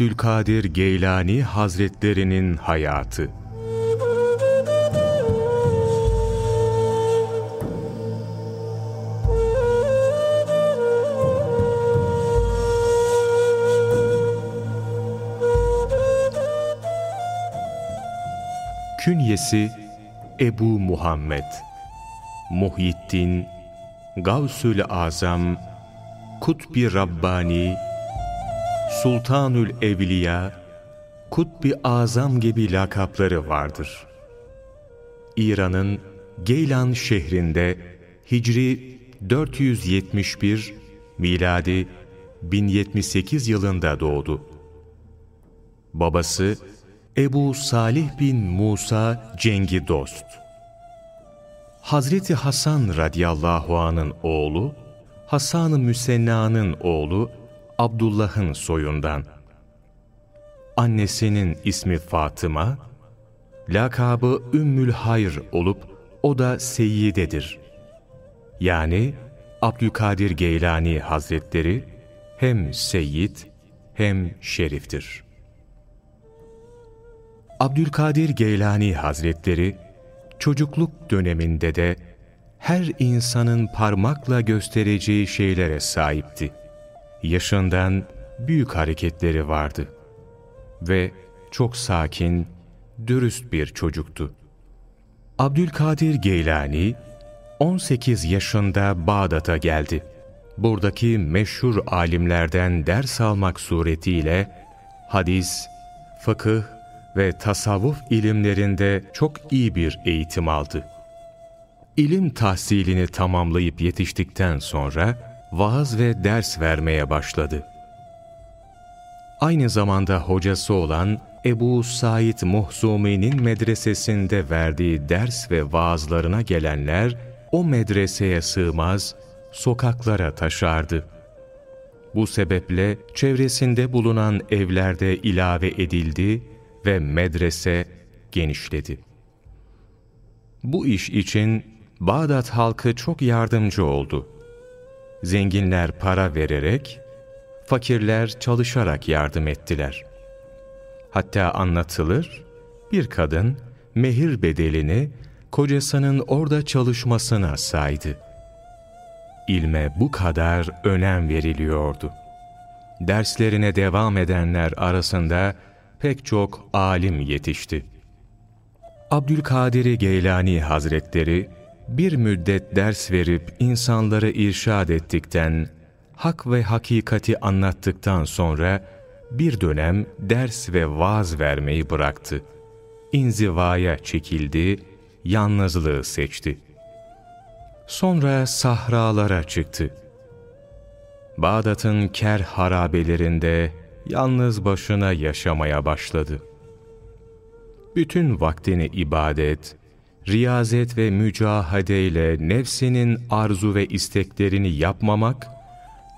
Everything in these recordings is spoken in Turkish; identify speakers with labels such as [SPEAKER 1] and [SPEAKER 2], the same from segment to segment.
[SPEAKER 1] Abdülkadir Geylani Hazretlerinin hayatı. Künyesi Ebu Muhammed Muhyiddin Gavsül Azam Kutbi Rabbani Sultanül Evliya Kutbi Azam gibi lakapları vardır. İran'ın Geylan şehrinde Hicri 471 miladi 1078 yılında doğdu. Babası Ebu Salih bin Musa Cengi Dost. Hazreti Hasan radıyallahu anın oğlu, Hasan-ı Müsenna'nın oğlu Abdullah'ın soyundan. Annesinin ismi Fatıma, lakabı Ümmül Hayr olup o da Seyyidedir. Yani Abdülkadir Geylani Hazretleri hem Seyyid hem Şeriftir. Abdülkadir Geylani Hazretleri çocukluk döneminde de her insanın parmakla göstereceği şeylere sahipti. Yaşından büyük hareketleri vardı ve çok sakin, dürüst bir çocuktu. Abdülkadir Geylani 18 yaşında Bağdat'a geldi. Buradaki meşhur alimlerden ders almak suretiyle hadis, fıkıh ve tasavvuf ilimlerinde çok iyi bir eğitim aldı. İlim tahsilini tamamlayıp yetiştikten sonra vaaz ve ders vermeye başladı. Aynı zamanda hocası olan Ebu Said Muhzumi'nin medresesinde verdiği ders ve vaazlarına gelenler o medreseye sığmaz, sokaklara taşardı. Bu sebeple çevresinde bulunan evlerde ilave edildi ve medrese genişledi. Bu iş için Bağdat halkı çok yardımcı oldu. Zenginler para vererek, fakirler çalışarak yardım ettiler. Hatta anlatılır, bir kadın mehir bedelini kocasının orada çalışmasına saydı. İlme bu kadar önem veriliyordu. Derslerine devam edenler arasında pek çok alim yetişti. Abdülkadir Geylani Hazretleri bir müddet ders verip insanları irşad ettikten, hak ve hakikati anlattıktan sonra bir dönem ders ve vaaz vermeyi bıraktı. İnzivaya çekildi, yalnızlığı seçti. Sonra sahralara çıktı. Bağdat'ın ker harabelerinde yalnız başına yaşamaya başladı. Bütün vaktini ibadet, riyazet ve mücahadeyle nefsinin arzu ve isteklerini yapmamak,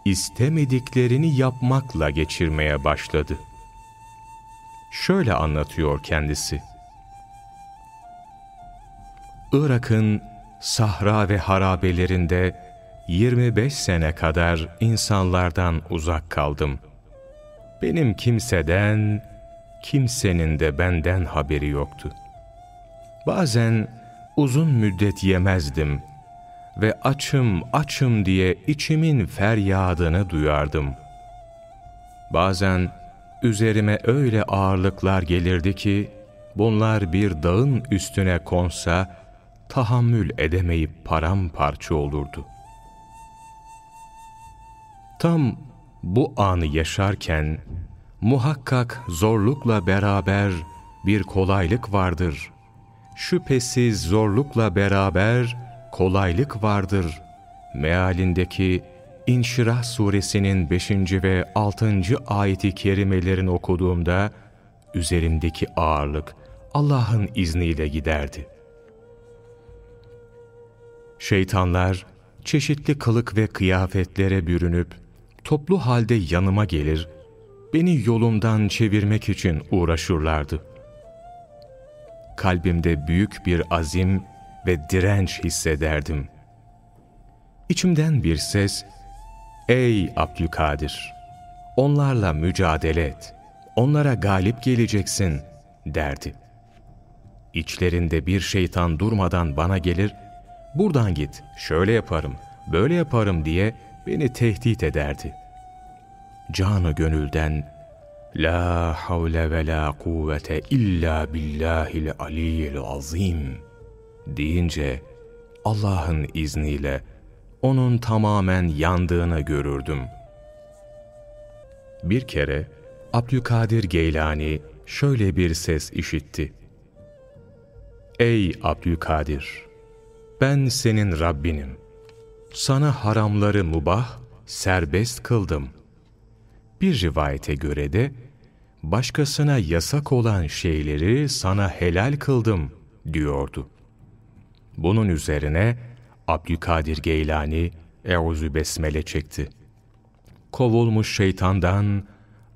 [SPEAKER 1] istemediklerini yapmakla geçirmeye başladı. Şöyle anlatıyor kendisi. Irak'ın sahra ve harabelerinde 25 sene kadar insanlardan uzak kaldım.'' Benim kimseden, kimsenin de benden haberi yoktu. Bazen uzun müddet yemezdim ve açım açım diye içimin feryadını duyardım. Bazen üzerime öyle ağırlıklar gelirdi ki, bunlar bir dağın üstüne konsa, tahammül edemeyip paramparça olurdu. Tam bu anı yaşarken muhakkak zorlukla beraber bir kolaylık vardır. Şüphesiz zorlukla beraber kolaylık vardır. Mealindeki İnşirah suresinin 5. ve 6. ayeti kerimelerini okuduğumda üzerimdeki ağırlık Allah'ın izniyle giderdi. Şeytanlar çeşitli kılık ve kıyafetlere bürünüp toplu halde yanıma gelir, beni yolumdan çevirmek için uğraşırlardı. Kalbimde büyük bir azim ve direnç hissederdim. İçimden bir ses, ''Ey Abdülkadir, onlarla mücadele et, onlara galip geleceksin derdi. İçlerinde bir şeytan durmadan bana gelir, buradan git, şöyle yaparım, böyle yaparım diye beni tehdit ederdi. Canı gönülden, La havle ve la kuvvete illa billahil aliyyil azim deyince Allah'ın izniyle onun tamamen yandığını görürdüm. Bir kere Abdülkadir Geylani şöyle bir ses işitti. Ey Abdülkadir! Ben senin Rabbinim. Sana haramları mubah, serbest kıldım. Bir rivayete göre de, başkasına yasak olan şeyleri sana helal kıldım, diyordu. Bunun üzerine Abdülkadir Geylani Eûzü Besmele çekti. Kovulmuş şeytandan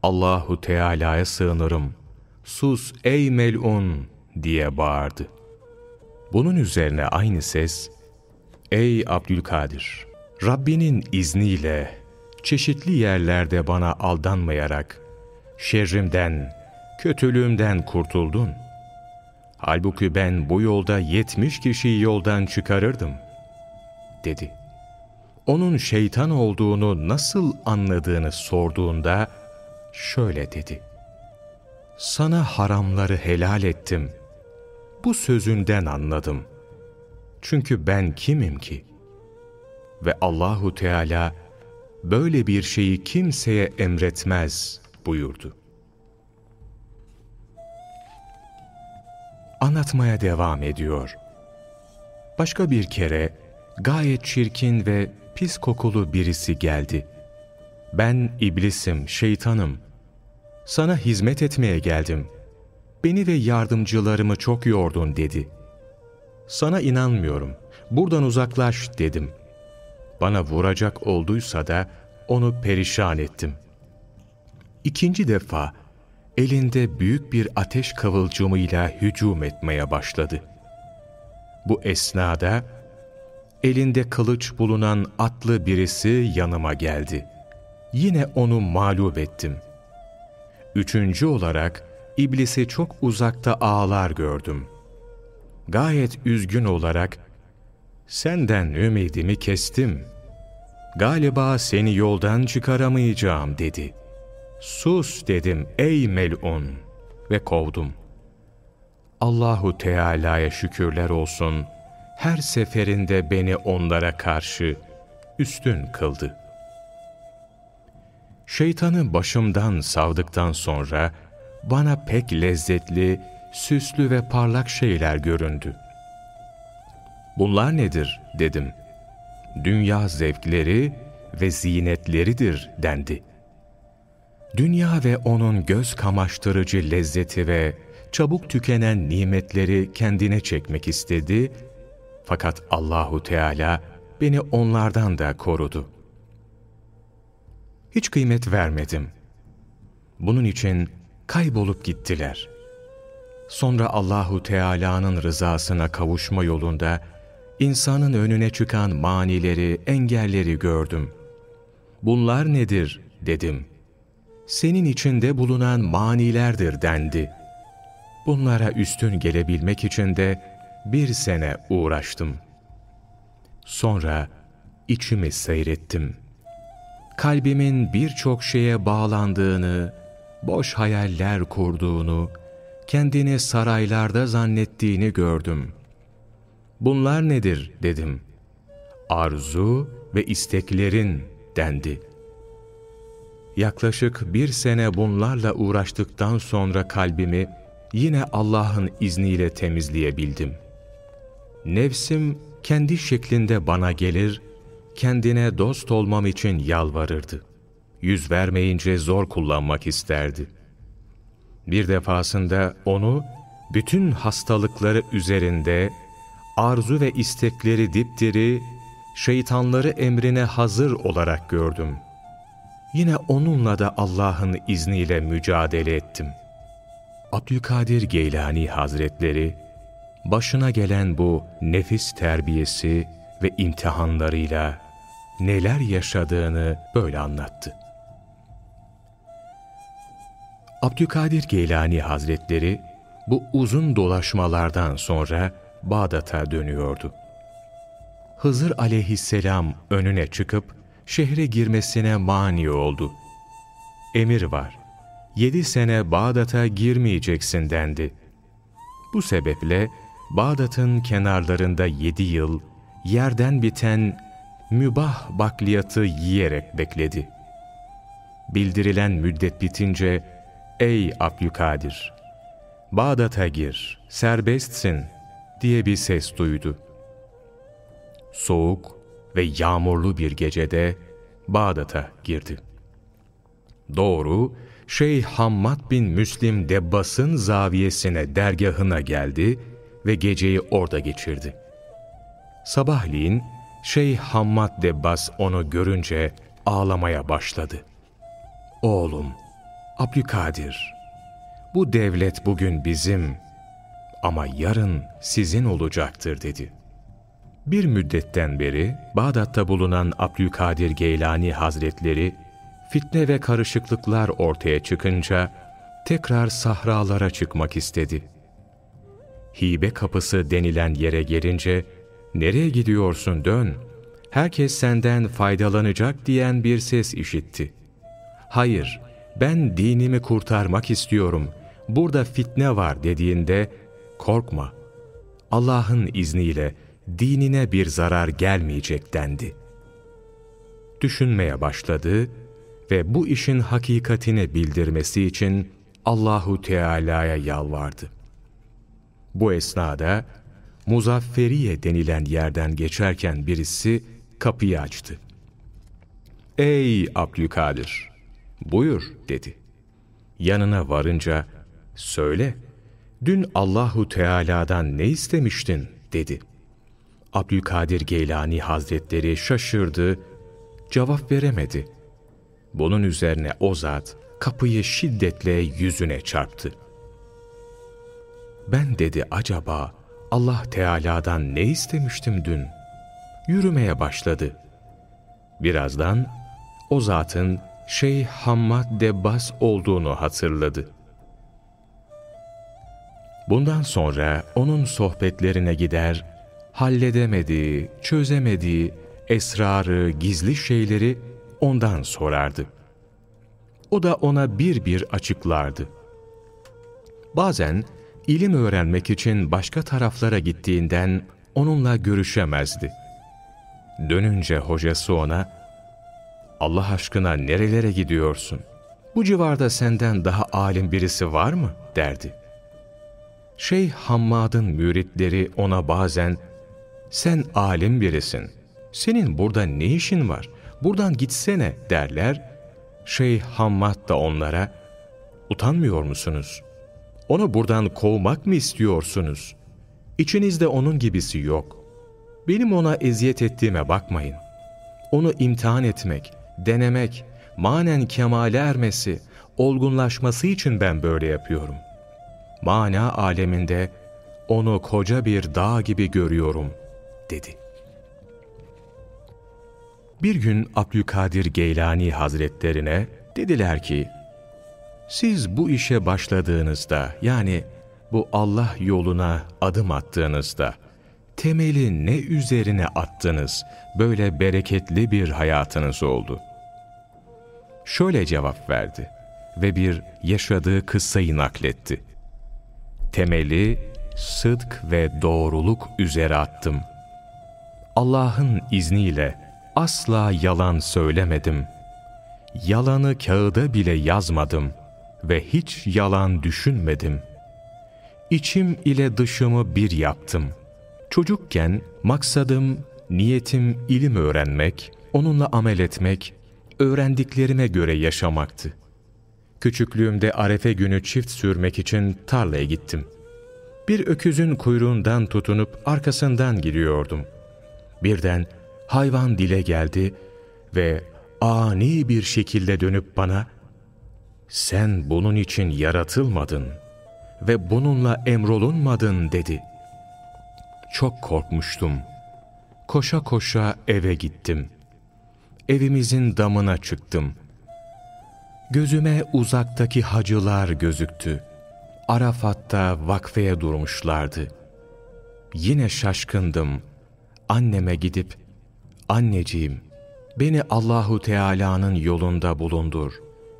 [SPEAKER 1] Allahu Teala'ya sığınırım. Sus ey melun diye bağırdı. Bunun üzerine aynı ses, Ey Abdülkadir! Rabbinin izniyle çeşitli yerlerde bana aldanmayarak şerrimden, kötülüğümden kurtuldun. Halbuki ben bu yolda yetmiş kişiyi yoldan çıkarırdım, dedi. Onun şeytan olduğunu nasıl anladığını sorduğunda şöyle dedi. Sana haramları helal ettim. Bu sözünden anladım. Çünkü ben kimim ki? Ve Allahu Teala böyle bir şeyi kimseye emretmez buyurdu. Anlatmaya devam ediyor. Başka bir kere gayet çirkin ve pis kokulu birisi geldi. Ben iblisim, şeytanım. Sana hizmet etmeye geldim. Beni ve yardımcılarımı çok yordun dedi. Sana inanmıyorum. Buradan uzaklaş dedim. Bana vuracak olduysa da onu perişan ettim. İkinci defa elinde büyük bir ateş kıvılcımıyla hücum etmeye başladı. Bu esnada elinde kılıç bulunan atlı birisi yanıma geldi. Yine onu mağlup ettim. Üçüncü olarak iblisi çok uzakta ağlar gördüm. Gayet üzgün olarak, ''Senden ümidimi kestim. Galiba seni yoldan çıkaramayacağım.'' dedi. ''Sus!'' dedim ey melun ve kovdum. Allahu Teala'ya şükürler olsun.'' her seferinde beni onlara karşı üstün kıldı. Şeytanı başımdan savdıktan sonra bana pek lezzetli, süslü ve parlak şeyler göründü. Bunlar nedir dedim. Dünya zevkleri ve zinetleridir dendi. Dünya ve onun göz kamaştırıcı lezzeti ve çabuk tükenen nimetleri kendine çekmek istedi fakat Allahu Teala beni onlardan da korudu. Hiç kıymet vermedim. Bunun için kaybolup gittiler. Sonra Allahu Teala'nın rızasına kavuşma yolunda insanın önüne çıkan manileri, engelleri gördüm. Bunlar nedir dedim. Senin içinde bulunan manilerdir dendi. Bunlara üstün gelebilmek için de bir sene uğraştım. Sonra içimi seyrettim. Kalbimin birçok şeye bağlandığını, boş hayaller kurduğunu, kendini saraylarda zannettiğini gördüm. Bunlar nedir dedim. Arzu ve isteklerin dendi. Yaklaşık bir sene bunlarla uğraştıktan sonra kalbimi yine Allah'ın izniyle temizleyebildim.'' Nefsim kendi şeklinde bana gelir, kendine dost olmam için yalvarırdı. Yüz vermeyince zor kullanmak isterdi. Bir defasında onu bütün hastalıkları üzerinde arzu ve istekleri dipdiri, şeytanları emrine hazır olarak gördüm. Yine onunla da Allah'ın izniyle mücadele ettim. Abdülkadir Geylani Hazretleri, başına gelen bu nefis terbiyesi ve imtihanlarıyla neler yaşadığını böyle anlattı. Abdülkadir Geylani Hazretleri bu uzun dolaşmalardan sonra Bağdat'a dönüyordu. Hızır aleyhisselam önüne çıkıp şehre girmesine mani oldu. Emir var, yedi sene Bağdat'a girmeyeceksin dendi. Bu sebeple Bağdat'ın kenarlarında yedi yıl yerden biten mübah bakliyatı yiyerek bekledi. Bildirilen müddet bitince, ''Ey Abdülkadir, Bağdat'a gir, serbestsin.'' Diye bir ses duydu. Soğuk ve yağmurlu bir gecede Bağdat'a girdi. Doğru, Şeyh Hammad bin Müslim Debbas'ın zaviyesine dergahına geldi ve geceyi orada geçirdi. Sabahleyin Şeyh Hammad Debbas onu görünce ağlamaya başladı. Oğlum, Abdülkadir, bu devlet bugün bizim ama yarın sizin olacaktır dedi. Bir müddetten beri Bağdat'ta bulunan Abdülkadir Geylani Hazretleri fitne ve karışıklıklar ortaya çıkınca tekrar sahralara çıkmak istedi. Hibe kapısı denilen yere gelince nereye gidiyorsun dön, herkes senden faydalanacak diyen bir ses işitti. Hayır, ben dinimi kurtarmak istiyorum, burada fitne var dediğinde korkma, Allah'ın izniyle dinine bir zarar gelmeyecek dendi. Düşünmeye başladı ve bu işin hakikatini bildirmesi için Allahu Teala'ya yalvardı. Bu esnada Muzafferiye denilen yerden geçerken birisi kapıyı açtı. ''Ey Abdülkadir, buyur.'' dedi. Yanına varınca, ''Söyle, dün Allahu Teala'dan ne istemiştin?'' dedi. Abdülkadir Geylani Hazretleri şaşırdı, cevap veremedi. Bunun üzerine o zat kapıyı şiddetle yüzüne çarptı. Ben dedi acaba Allah Teala'dan ne istemiştim dün? Yürümeye başladı. Birazdan o zatın Şeyh Hammad Debbas olduğunu hatırladı. Bundan sonra onun sohbetlerine gider, halledemediği, çözemediği esrarı, gizli şeyleri ondan sorardı. O da ona bir bir açıklardı. Bazen ilim öğrenmek için başka taraflara gittiğinden onunla görüşemezdi. Dönünce hocası ona, Allah aşkına nerelere gidiyorsun? Bu civarda senden daha alim birisi var mı? derdi. Şeyh Hammad'ın müritleri ona bazen, sen alim birisin, senin burada ne işin var, buradan gitsene derler. Şeyh Hammad da onlara, utanmıyor musunuz? Onu buradan kovmak mı istiyorsunuz? İçinizde onun gibisi yok. Benim ona eziyet ettiğime bakmayın. Onu imtihan etmek, denemek, manen kemale ermesi, olgunlaşması için ben böyle yapıyorum. Mana aleminde onu koca bir dağ gibi görüyorum, dedi. Bir gün Abdülkadir Geylani Hazretlerine dediler ki, siz bu işe başladığınızda yani bu Allah yoluna adım attığınızda temeli ne üzerine attınız böyle bereketli bir hayatınız oldu. Şöyle cevap verdi ve bir yaşadığı kıssayı nakletti. Temeli sıdk ve doğruluk üzere attım. Allah'ın izniyle asla yalan söylemedim. Yalanı kağıda bile yazmadım.'' ve hiç yalan düşünmedim. İçim ile dışımı bir yaptım. Çocukken maksadım, niyetim ilim öğrenmek, onunla amel etmek, öğrendiklerime göre yaşamaktı. Küçüklüğümde arefe günü çift sürmek için tarlaya gittim. Bir öküzün kuyruğundan tutunup arkasından gidiyordum. Birden hayvan dile geldi ve ani bir şekilde dönüp bana sen bunun için yaratılmadın ve bununla emrolunmadın dedi. Çok korkmuştum. Koşa koşa eve gittim. Evimizin damına çıktım. Gözüme uzaktaki hacılar gözüktü. Arafat'ta vakfeye durmuşlardı. Yine şaşkındım. Anneme gidip, anneciğim beni Allahu Teala'nın yolunda bulundur.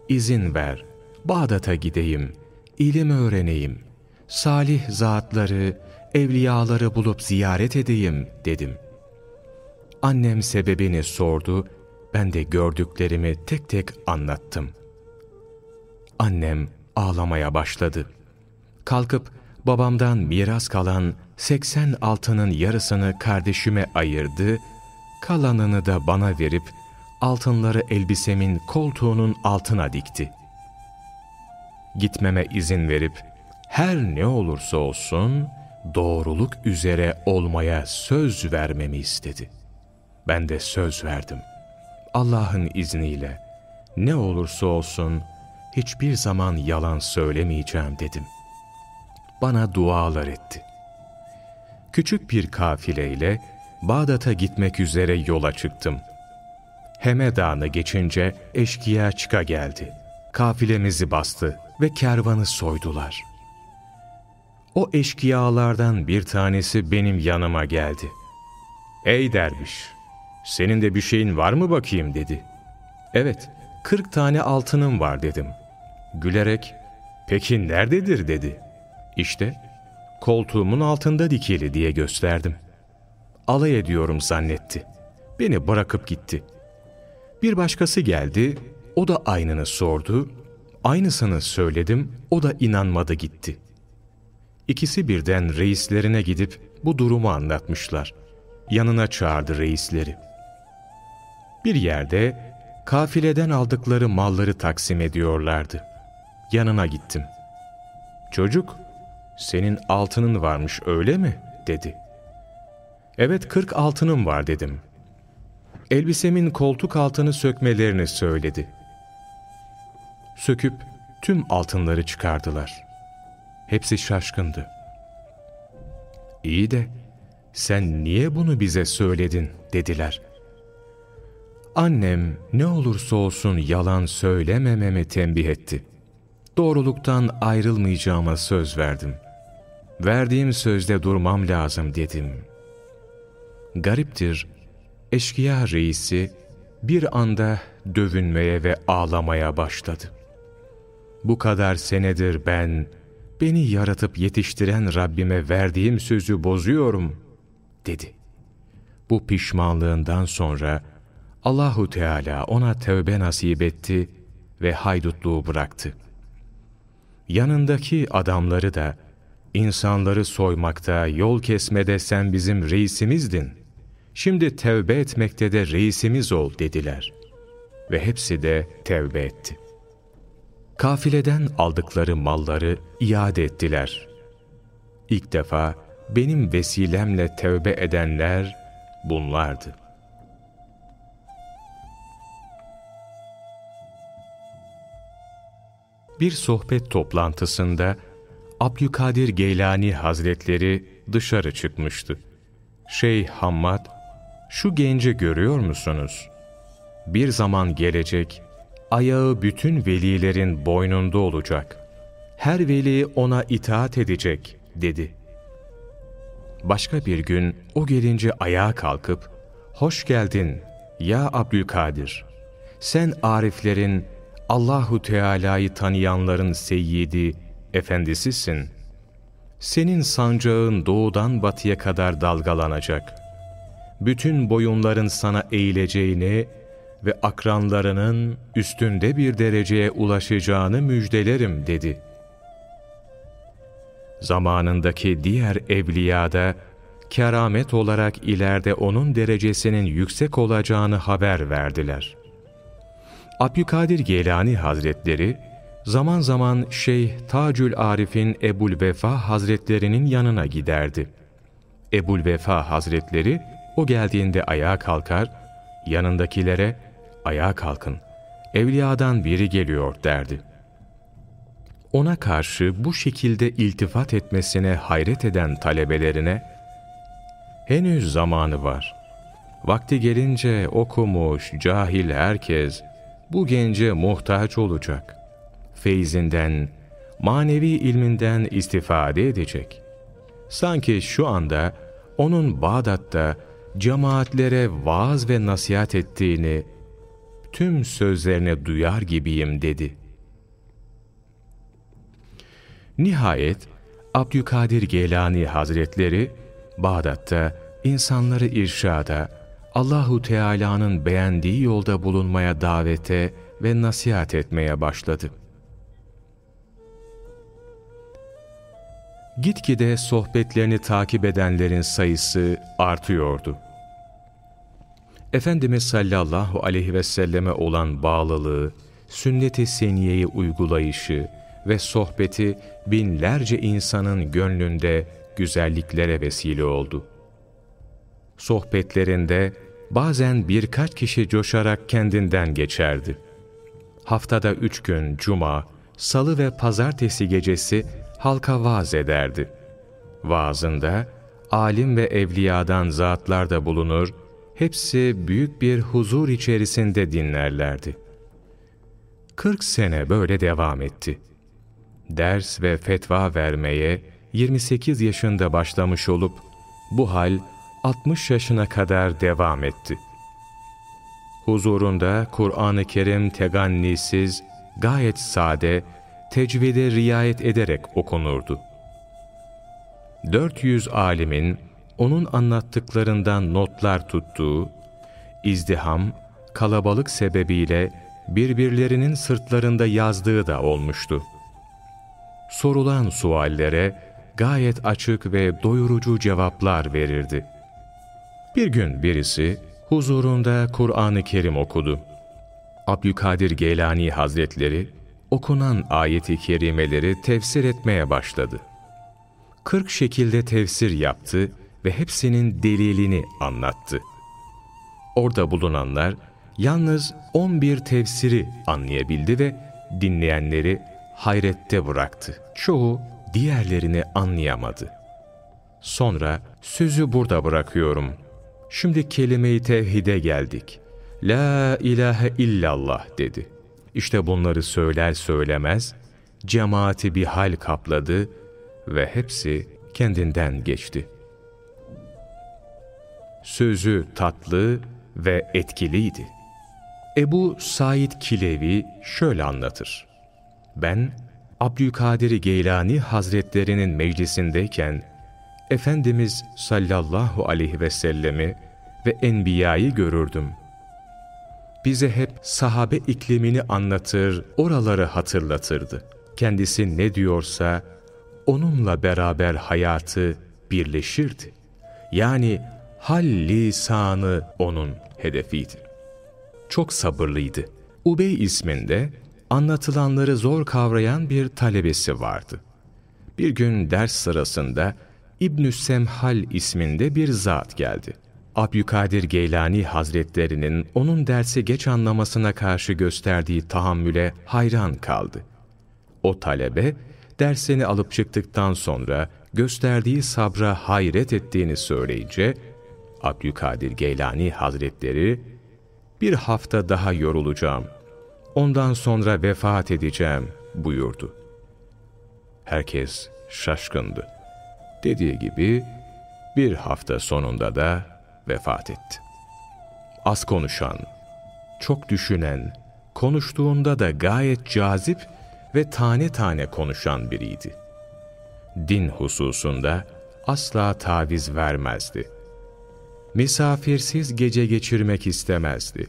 [SPEAKER 1] İzin ver, Bağdat'a gideyim, ilim öğreneyim, salih zatları, evliyaları bulup ziyaret edeyim dedim. Annem sebebini sordu, ben de gördüklerimi tek tek anlattım. Annem ağlamaya başladı. Kalkıp babamdan miras kalan 80 altının yarısını kardeşime ayırdı, kalanını da bana verip altınları elbisemin koltuğunun altına dikti. Gitmeme izin verip her ne olursa olsun doğruluk üzere olmaya söz vermemi istedi. Ben de söz verdim. Allah'ın izniyle ne olursa olsun hiçbir zaman yalan söylemeyeceğim dedim. Bana dualar etti. Küçük bir kafileyle Bağdat'a gitmek üzere yola çıktım. Hemedağ'ını geçince eşkıya çıka geldi. Kafilemizi bastı ve kervanı soydular. O eşkıyalardan bir tanesi benim yanıma geldi. ''Ey derviş, senin de bir şeyin var mı bakayım?'' dedi. ''Evet, kırk tane altınım var.'' dedim. Gülerek, ''Peki nerededir?'' dedi. ''İşte, koltuğumun altında dikili.'' diye gösterdim. Alay ediyorum zannetti. Beni bırakıp gitti. Bir başkası geldi, o da aynını sordu. Aynısını söyledim, o da inanmadı gitti. İkisi birden reislerine gidip bu durumu anlatmışlar. Yanına çağırdı reisleri. Bir yerde kafileden aldıkları malları taksim ediyorlardı. Yanına gittim. Çocuk, senin altının varmış öyle mi? dedi. Evet kırk altınım var dedim. Elbisemin koltuk altını sökmelerini söyledi. Söküp tüm altınları çıkardılar. Hepsi şaşkındı. İyi de sen niye bunu bize söyledin dediler. Annem ne olursa olsun yalan söylemememi tembih etti. Doğruluktan ayrılmayacağıma söz verdim. Verdiğim sözde durmam lazım dedim. Gariptir, eşkıya reisi bir anda dövünmeye ve ağlamaya başladı. Bu kadar senedir ben, beni yaratıp yetiştiren Rabbime verdiğim sözü bozuyorum, dedi. Bu pişmanlığından sonra Allahu Teala ona tövbe nasip etti ve haydutluğu bıraktı. Yanındaki adamları da, insanları soymakta, yol kesmede sen bizim reisimizdin. Şimdi tevbe etmekte de reisimiz ol dediler. Ve hepsi de tevbe etti. Kafileden aldıkları malları iade ettiler. İlk defa benim vesilemle tevbe edenler bunlardı. Bir sohbet toplantısında Abdülkadir Geylani Hazretleri dışarı çıkmıştı. Şeyh Hammad, şu genci görüyor musunuz? Bir zaman gelecek, ayağı bütün velilerin boynunda olacak. Her veli ona itaat edecek, dedi. Başka bir gün o gelince ayağa kalkıp, hoş geldin ya Abdülkadir. Sen ariflerin, Allahu Teala'yı tanıyanların seyyidi, efendisisin. Senin sancağın doğudan batıya kadar dalgalanacak. Bütün boyunların sana eğileceğini ve akranlarının üstünde bir dereceye ulaşacağını müjdelerim dedi. Zamanındaki diğer evliyada keramet olarak ileride onun derecesinin yüksek olacağını haber verdiler. Abdülkadir Geylani Hazretleri, zaman zaman Şeyh Tacül Arif'in Ebul Vefa Hazretlerinin yanına giderdi. Ebul Vefa Hazretleri, o geldiğinde ayağa kalkar, yanındakilere, ayağa kalkın, evliyadan biri geliyor derdi. Ona karşı bu şekilde iltifat etmesine hayret eden talebelerine, henüz zamanı var. Vakti gelince okumuş, cahil herkes, bu gence muhtaç olacak. Feyzinden, manevi ilminden istifade edecek. Sanki şu anda onun Bağdat'ta cemaatlere vaaz ve nasihat ettiğini, tüm sözlerine duyar gibiyim dedi. Nihayet Abdülkadir Geylani Hazretleri Bağdat'ta insanları irşada, Allahu Teala'nın beğendiği yolda bulunmaya davete ve nasihat etmeye başladı. Gitgide sohbetlerini takip edenlerin sayısı artıyordu. Efendimiz sallallahu aleyhi ve selleme olan bağlılığı, sünnet-i seniyeyi uygulayışı ve sohbeti binlerce insanın gönlünde güzelliklere vesile oldu. Sohbetlerinde bazen birkaç kişi coşarak kendinden geçerdi. Haftada üç gün cuma, salı ve pazartesi gecesi halka vaaz ederdi. Vaazında alim ve evliyadan zatlar da bulunur, hepsi büyük bir huzur içerisinde dinlerlerdi. Kırk sene böyle devam etti. Ders ve fetva vermeye 28 yaşında başlamış olup, bu hal 60 yaşına kadar devam etti. Huzurunda Kur'an-ı Kerim tegannisiz, gayet sade, tecvide riayet ederek okunurdu. 400 alimin onun anlattıklarından notlar tuttuğu, izdiham, kalabalık sebebiyle birbirlerinin sırtlarında yazdığı da olmuştu. Sorulan suallere gayet açık ve doyurucu cevaplar verirdi. Bir gün birisi huzurunda Kur'an-ı Kerim okudu. Abdülkadir Geylani Hazretleri okunan ayeti kerimeleri tefsir etmeye başladı. Kırk şekilde tefsir yaptı ve hepsinin delilini anlattı. Orada bulunanlar yalnız 11 tefsiri anlayabildi ve dinleyenleri hayrette bıraktı. Çoğu diğerlerini anlayamadı. Sonra sözü burada bırakıyorum. Şimdi kelime-i tevhide geldik. La ilahe illallah dedi. İşte bunları söyler söylemez cemaati bir hal kapladı ve hepsi kendinden geçti. Sözü tatlı ve etkiliydi. Ebu Said Kilevi şöyle anlatır. Ben Abdülkadir Geylani Hazretlerinin meclisindeyken Efendimiz sallallahu aleyhi ve sellemi ve enbiyayı görürdüm. Bize hep sahabe iklimini anlatır, oraları hatırlatırdı. Kendisi ne diyorsa onunla beraber hayatı birleşirdi. Yani hal lisanı onun hedefiydi. Çok sabırlıydı. Ubey isminde anlatılanları zor kavrayan bir talebesi vardı. Bir gün ders sırasında İbnü Semhal isminde bir zat geldi. Abdülkadir Geylani Hazretlerinin onun dersi geç anlamasına karşı gösterdiği tahammüle hayran kaldı. O talebe, dersini alıp çıktıktan sonra gösterdiği sabra hayret ettiğini söyleyince, Abdülkadir Geylani Hazretleri, bir hafta daha yorulacağım, ondan sonra vefat edeceğim buyurdu. Herkes şaşkındı. Dediği gibi bir hafta sonunda da vefat etti. Az konuşan, çok düşünen, konuştuğunda da gayet cazip ve tane tane konuşan biriydi. Din hususunda asla taviz vermezdi. Misafirsiz gece geçirmek istemezdi.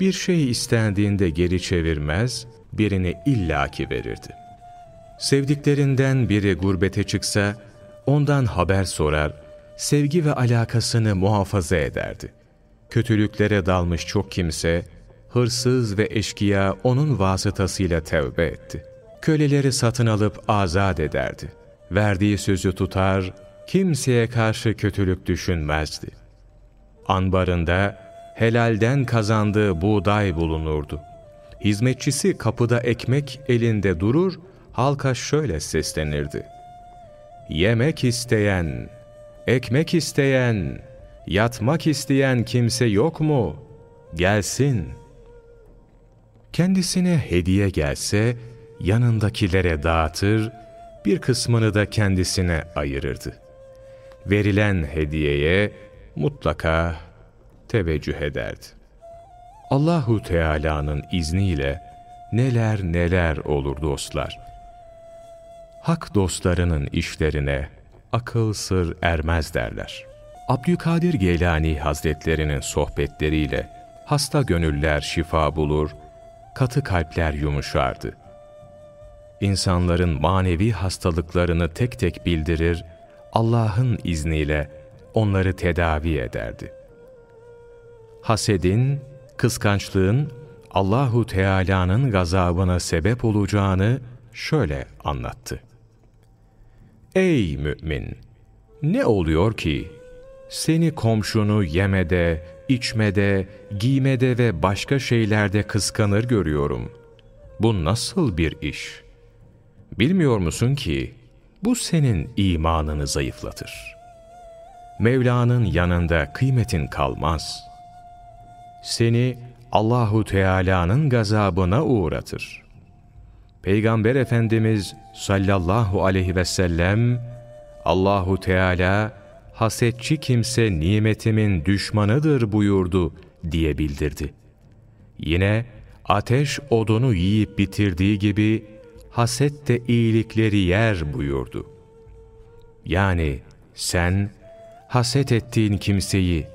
[SPEAKER 1] Bir şey istendiğinde geri çevirmez, birini illaki verirdi. Sevdiklerinden biri gurbete çıksa, ondan haber sorar, sevgi ve alakasını muhafaza ederdi. Kötülüklere dalmış çok kimse, hırsız ve eşkıya onun vasıtasıyla tevbe etti. Köleleri satın alıp azat ederdi. Verdiği sözü tutar, kimseye karşı kötülük düşünmezdi. Anbarında helalden kazandığı buğday bulunurdu. Hizmetçisi kapıda ekmek elinde durur, halka şöyle seslenirdi. Yemek isteyen, ekmek isteyen, yatmak isteyen kimse yok mu? Gelsin. kendisine hediye gelse yanındakilere dağıtır, bir kısmını da kendisine ayırırdı. Verilen hediyeye mutlaka teveccüh ederdi. Allahu Teala'nın izniyle neler neler olur dostlar. Hak dostlarının işlerine akıl sır ermez derler. Abdülkadir Geylani Hazretlerinin sohbetleriyle hasta gönüller şifa bulur, katı kalpler yumuşardı. İnsanların manevi hastalıklarını tek tek bildirir, Allah'ın izniyle onları tedavi ederdi. Hasedin, kıskançlığın Allahu Teala'nın gazabına sebep olacağını şöyle anlattı. Ey mümin! Ne oluyor ki seni komşunu yemede, içmede, giymede ve başka şeylerde kıskanır görüyorum. Bu nasıl bir iş? Bilmiyor musun ki bu senin imanını zayıflatır. Mevla'nın yanında kıymetin kalmaz. Seni Allahu Teala'nın gazabına uğratır. Peygamber Efendimiz sallallahu aleyhi ve sellem Allahu Teala hasetçi kimse nimetimin düşmanıdır buyurdu diye bildirdi. Yine ateş odunu yiyip bitirdiği gibi haset de iyilikleri yer buyurdu. Yani sen haset ettiğin kimseyi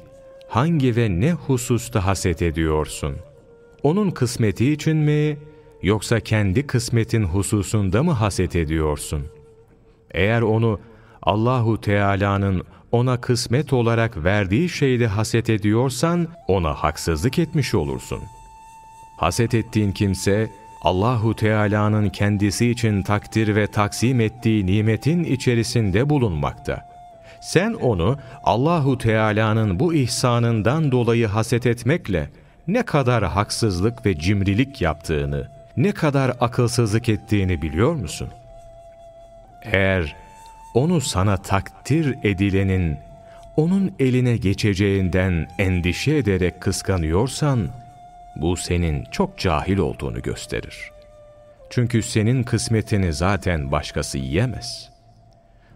[SPEAKER 1] hangi ve ne hususta haset ediyorsun? Onun kısmeti için mi yoksa kendi kısmetin hususunda mı haset ediyorsun? Eğer onu Allahu Teala'nın ona kısmet olarak verdiği şeyde haset ediyorsan ona haksızlık etmiş olursun. Haset ettiğin kimse Allahu Teala'nın kendisi için takdir ve taksim ettiği nimetin içerisinde bulunmakta. Sen onu Allahu Teala'nın bu ihsanından dolayı haset etmekle ne kadar haksızlık ve cimrilik yaptığını, ne kadar akılsızlık ettiğini biliyor musun? Eğer onu sana takdir edilenin, onun eline geçeceğinden endişe ederek kıskanıyorsan, bu senin çok cahil olduğunu gösterir. Çünkü senin kısmetini zaten başkası yiyemez.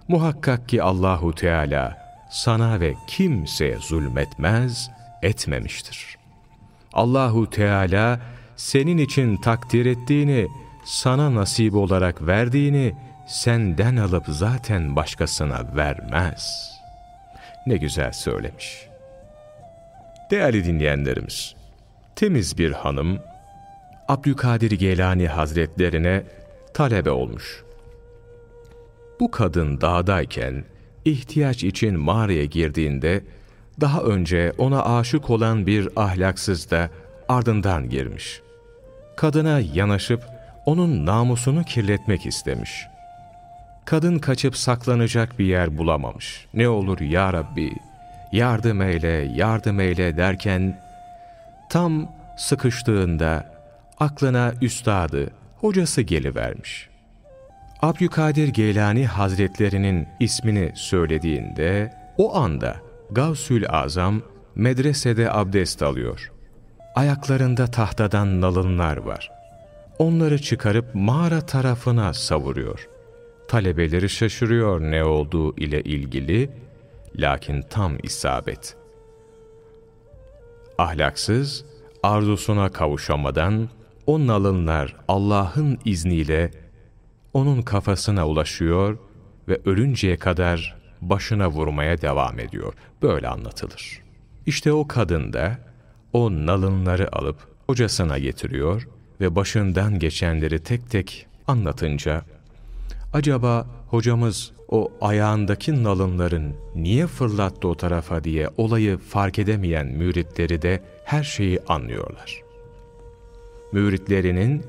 [SPEAKER 1] Muhakkak ki Allahu Teala sana ve kimseye zulmetmez, etmemiştir. Allahu Teala senin için takdir ettiğini, sana nasip olarak verdiğini senden alıp zaten başkasına vermez. Ne güzel söylemiş. Değerli dinleyenlerimiz, temiz bir hanım, Abdülkadir Geylani Hazretlerine talebe olmuş. Bu kadın dağdayken ihtiyaç için mağaraya girdiğinde daha önce ona aşık olan bir ahlaksız da ardından girmiş. Kadına yanaşıp onun namusunu kirletmek istemiş. Kadın kaçıp saklanacak bir yer bulamamış. Ne olur ya Rabbi, yardım eyle, yardım eyle derken tam sıkıştığında aklına üstadı, hocası gelivermiş. Abdülkadir Geylani Hazretlerinin ismini söylediğinde o anda Gavsül Azam medresede abdest alıyor. Ayaklarında tahtadan nalınlar var. Onları çıkarıp mağara tarafına savuruyor. Talebeleri şaşırıyor ne olduğu ile ilgili, lakin tam isabet. Ahlaksız, arzusuna kavuşamadan o nalınlar Allah'ın izniyle onun kafasına ulaşıyor ve ölünceye kadar başına vurmaya devam ediyor. Böyle anlatılır. İşte o kadın da o nalınları alıp hocasına getiriyor ve başından geçenleri tek tek anlatınca acaba hocamız o ayağındaki nalınların niye fırlattı o tarafa diye olayı fark edemeyen müritleri de her şeyi anlıyorlar. Müritlerinin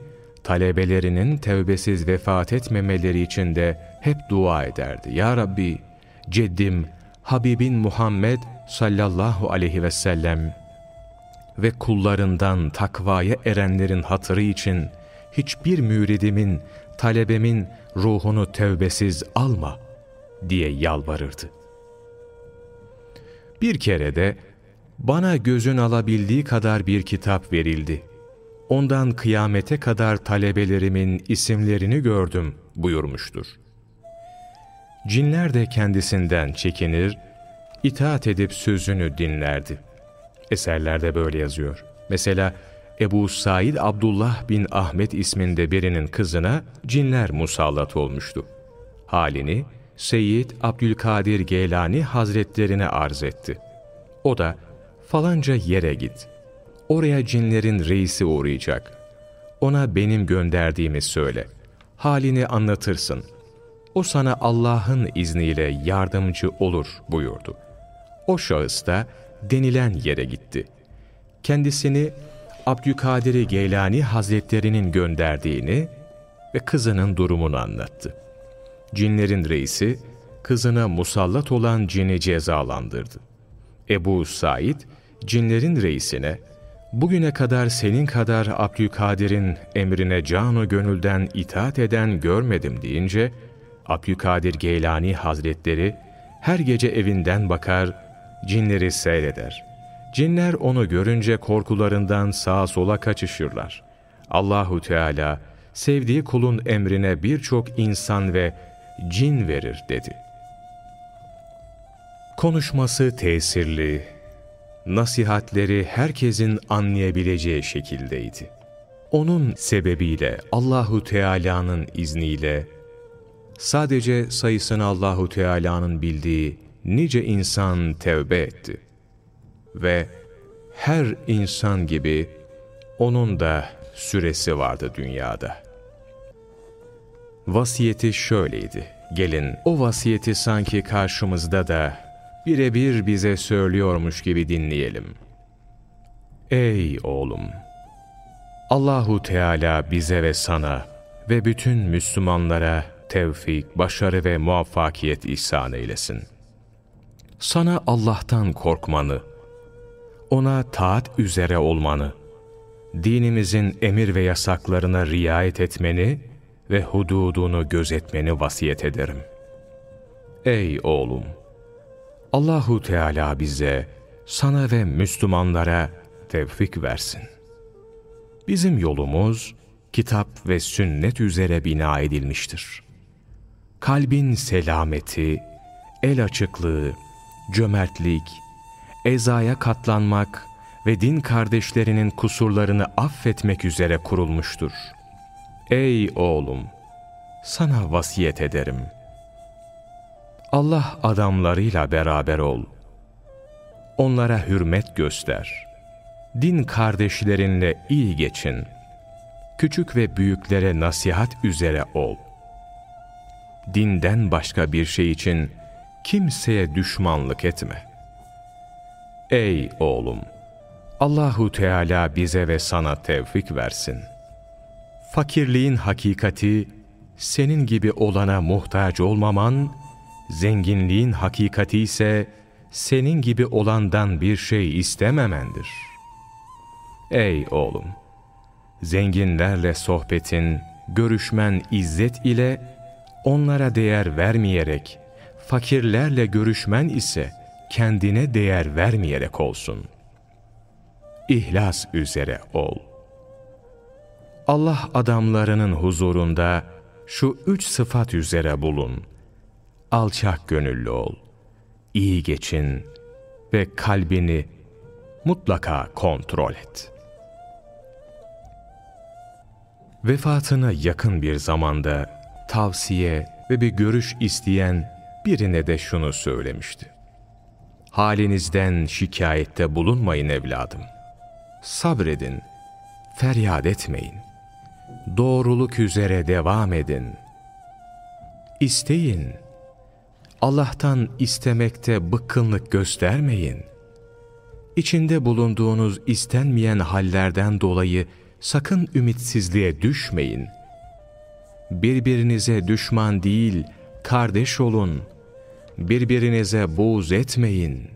[SPEAKER 1] talebelerinin tevbesiz vefat etmemeleri için de hep dua ederdi. Ya Rabbi, ceddim Habibin Muhammed sallallahu aleyhi ve sellem ve kullarından takvaya erenlerin hatırı için hiçbir müridimin, talebemin ruhunu tevbesiz alma diye yalvarırdı. Bir kere de bana gözün alabildiği kadar bir kitap verildi. ondan kıyamete kadar talebelerimin isimlerini gördüm buyurmuştur. Cinler de kendisinden çekinir, itaat edip sözünü dinlerdi. Eserlerde böyle yazıyor. Mesela Ebu Said Abdullah bin Ahmet isminde birinin kızına cinler musallat olmuştu. Halini Seyyid Abdülkadir Geylani Hazretlerine arz etti. O da falanca yere git. Oraya cinlerin reisi uğrayacak. Ona benim gönderdiğimi söyle. Halini anlatırsın. O sana Allah'ın izniyle yardımcı olur buyurdu. O şahıs da denilen yere gitti. Kendisini Abdülkadir Geylani Hazretlerinin gönderdiğini ve kızının durumunu anlattı. Cinlerin reisi, kızına musallat olan cini cezalandırdı. Ebu Said, cinlerin reisine, bugüne kadar senin kadar Abdülkadir'in emrine canı gönülden itaat eden görmedim deyince, Abdülkadir Geylani Hazretleri her gece evinden bakar, cinleri seyreder. Cinler onu görünce korkularından sağa sola kaçışırlar. Allahu Teala sevdiği kulun emrine birçok insan ve cin verir dedi. Konuşması tesirli, nasihatleri herkesin anlayabileceği şekildeydi. Onun sebebiyle Allahu Teala'nın izniyle sadece sayısını Allahu Teala'nın bildiği nice insan tevbe etti. Ve her insan gibi onun da süresi vardı dünyada. Vasiyeti şöyleydi. Gelin o vasiyeti sanki karşımızda da birebir bize söylüyormuş gibi dinleyelim. Ey oğlum! Allahu Teala bize ve sana ve bütün Müslümanlara tevfik, başarı ve muvaffakiyet ihsan eylesin. Sana Allah'tan korkmanı, ona taat üzere olmanı, dinimizin emir ve yasaklarına riayet etmeni ve hududunu gözetmeni vasiyet ederim. Ey oğlum! Allahu Teala bize, sana ve Müslümanlara tevfik versin. Bizim yolumuz, kitap ve sünnet üzere bina edilmiştir. Kalbin selameti, el açıklığı, cömertlik, ezaya katlanmak ve din kardeşlerinin kusurlarını affetmek üzere kurulmuştur. Ey oğlum! Sana vasiyet ederim. Allah adamlarıyla beraber ol. Onlara hürmet göster. Din kardeşlerinle iyi geçin. Küçük ve büyüklere nasihat üzere ol. Dinden başka bir şey için kimseye düşmanlık etme. Ey oğlum! Allahu Teala bize ve sana tevfik versin. Fakirliğin hakikati, senin gibi olana muhtaç olmaman, zenginliğin hakikati ise senin gibi olandan bir şey istememendir. Ey oğlum! Zenginlerle sohbetin, görüşmen izzet ile, onlara değer vermeyerek, fakirlerle görüşmen ise kendine değer vermeyerek olsun. İhlas üzere ol. Allah adamlarının huzurunda şu üç sıfat üzere bulun. Alçak gönüllü ol, iyi geçin ve kalbini mutlaka kontrol et. Vefatına yakın bir zamanda tavsiye ve bir görüş isteyen birine de şunu söylemişti. Halinizden şikayette bulunmayın evladım. Sabredin, feryat etmeyin. Doğruluk üzere devam edin. İsteyin. Allah'tan istemekte bıkkınlık göstermeyin. İçinde bulunduğunuz istenmeyen hallerden dolayı sakın ümitsizliğe düşmeyin. Birbirinize düşman değil, kardeş olun. Birbirinize buğz etmeyin.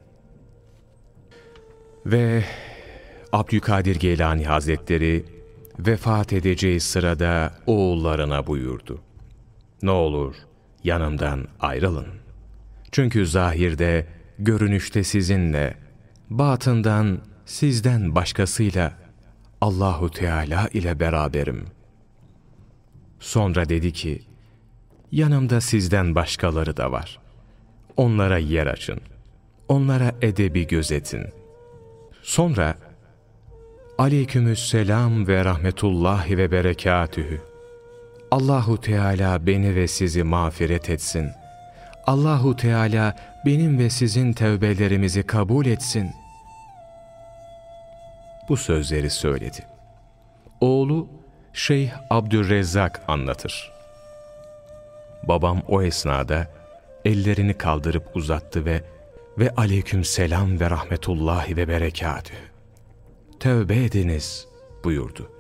[SPEAKER 1] Ve Abdülkadir Geylani Hazretleri vefat edeceği sırada oğullarına buyurdu. Ne olur yanımdan ayrılın. Çünkü zahirde, görünüşte sizinle, batından sizden başkasıyla Allahu Teala ile beraberim. Sonra dedi ki, yanımda sizden başkaları da var. Onlara yer açın. Onlara edebi gözetin. Sonra, Aleykümüsselam ve rahmetullahi ve berekatühü. Allahu Teala beni ve sizi mağfiret etsin. Allahu Teala benim ve sizin tevbelerimizi kabul etsin. Bu sözleri söyledi. Oğlu Şeyh Abdülrezzak anlatır. Babam o esnada ellerini kaldırıp uzattı ve ve aleyküm selam ve rahmetullahi ve berekatü. Tövbe ediniz buyurdu.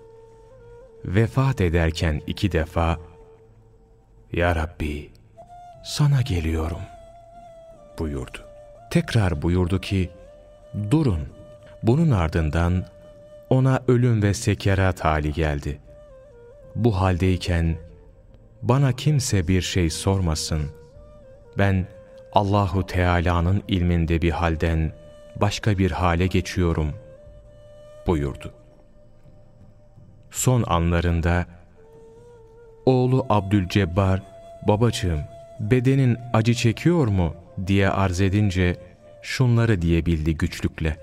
[SPEAKER 1] Vefat ederken iki defa Ya Rabbi sana geliyorum buyurdu. Tekrar buyurdu ki durun. Bunun ardından ona ölüm ve sekerat hali geldi. Bu haldeyken bana kimse bir şey sormasın. Ben Allahu Teala'nın ilminde bir halden başka bir hale geçiyorum buyurdu. Son anlarında oğlu Abdülcebbar, babacığım bedenin acı çekiyor mu diye arz edince şunları diyebildi güçlükle.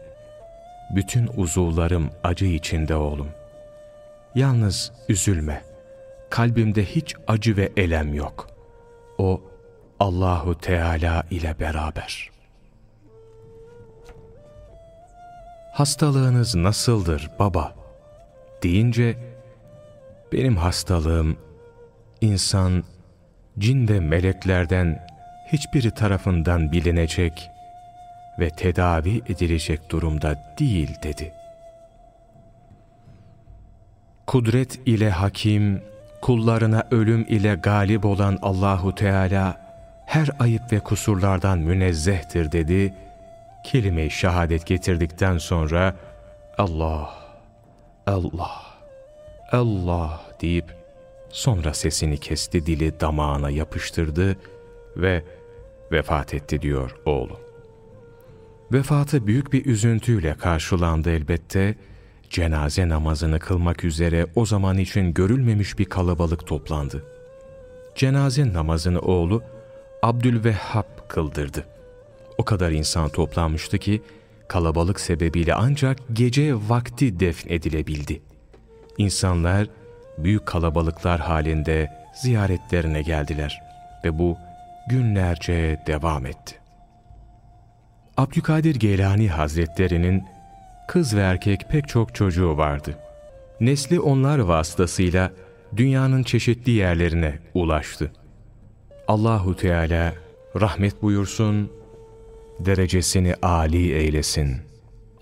[SPEAKER 1] Bütün uzuvlarım acı içinde oğlum. Yalnız üzülme. Kalbimde hiç acı ve elem yok. O Allahu Teala ile beraber. Hastalığınız nasıldır baba? deyince benim hastalığım insan, cin ve meleklerden hiçbiri tarafından bilinecek ve tedavi edilecek durumda değil dedi. Kudret ile hakim, kullarına ölüm ile galip olan Allahu Teala her ayıp ve kusurlardan münezzehtir dedi. Kelime-i şehadet getirdikten sonra Allah, Allah, Allah deyip sonra sesini kesti dili damağına yapıştırdı ve vefat etti diyor oğlu. Vefatı büyük bir üzüntüyle karşılandı elbette. Cenaze namazını kılmak üzere o zaman için görülmemiş bir kalabalık toplandı. Cenaze namazını oğlu Abdülvehhab kıldırdı. O kadar insan toplanmıştı ki kalabalık sebebiyle ancak gece vakti defnedilebildi. İnsanlar büyük kalabalıklar halinde ziyaretlerine geldiler ve bu günlerce devam etti. Abdülkadir Geylani Hazretlerinin kız ve erkek pek çok çocuğu vardı. Nesli onlar vasıtasıyla dünyanın çeşitli yerlerine ulaştı. Allahu Teala rahmet buyursun, derecesini âli eylesin.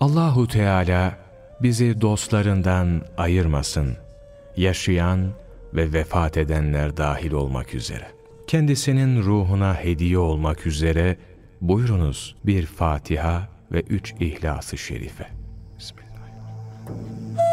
[SPEAKER 1] Allahu Teala bizi dostlarından ayırmasın. Yaşayan ve vefat edenler dahil olmak üzere. Kendisinin ruhuna hediye olmak üzere buyurunuz bir Fatiha ve üç İhlas-ı Şerife. Bismillahirrahmanirrahim.